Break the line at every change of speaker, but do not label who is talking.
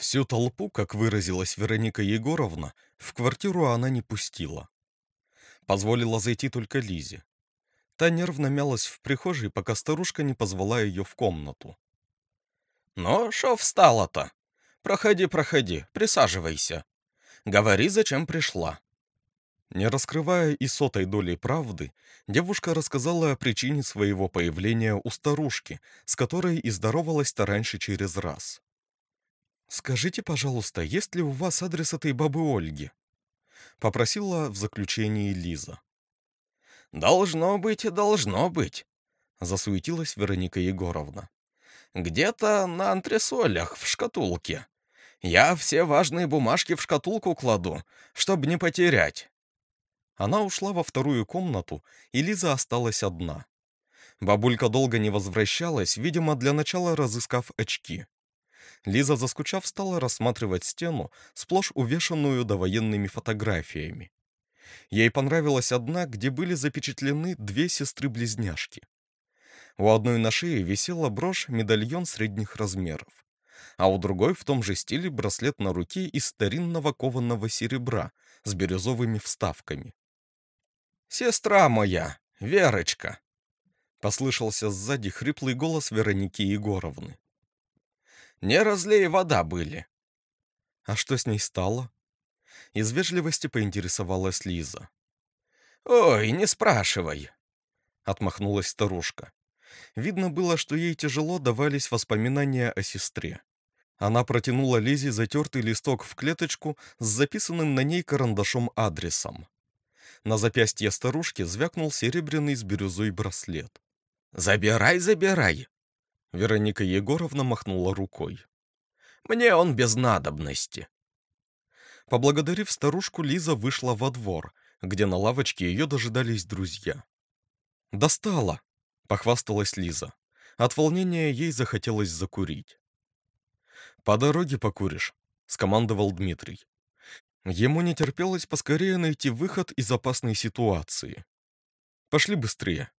Всю толпу, как выразилась Вероника Егоровна, в квартиру она не пустила. Позволила зайти только Лизе. Та нервно мялась в прихожей, пока старушка не позвала ее в комнату.
«Ну, шо встала-то? Проходи, проходи, присаживайся. Говори, зачем пришла».
Не раскрывая и сотой долей правды, девушка рассказала о причине своего появления у старушки, с которой и здоровалась-то раньше через раз. «Скажите, пожалуйста, есть ли у вас адрес этой бабы Ольги?» Попросила в заключении Лиза.
«Должно быть, должно быть», — засуетилась Вероника Егоровна. «Где-то на антресолях в шкатулке. Я все важные бумажки в шкатулку кладу, чтобы не потерять».
Она ушла во вторую комнату, и Лиза осталась одна. Бабулька долго не возвращалась, видимо, для начала разыскав очки. Лиза, заскучав, стала рассматривать стену, сплошь увешанную довоенными фотографиями. Ей понравилась одна, где были запечатлены две сестры-близняшки. У одной на шее висела брошь-медальон средних размеров, а у другой в том же стиле браслет на руке из старинного кованого серебра с бирюзовыми вставками.
«Сестра моя, Верочка!»
— послышался сзади хриплый голос Вероники Егоровны.
Не разлей вода были.
А что с ней стало? Из вежливости поинтересовалась Лиза.
Ой, не спрашивай.
Отмахнулась старушка. Видно было, что ей тяжело давались воспоминания о сестре. Она протянула Лизе затертый листок в клеточку с записанным на ней карандашом адресом. На запястье старушки звякнул серебряный с бирюзой браслет.
«Забирай, забирай!»
Вероника Егоровна махнула рукой.
«Мне он без надобности».
Поблагодарив старушку, Лиза вышла во двор, где на лавочке ее дожидались друзья. «Достала!» — похвасталась Лиза. От волнения ей захотелось закурить. «По дороге покуришь», — скомандовал Дмитрий. Ему не терпелось поскорее найти выход из опасной ситуации. «Пошли быстрее»,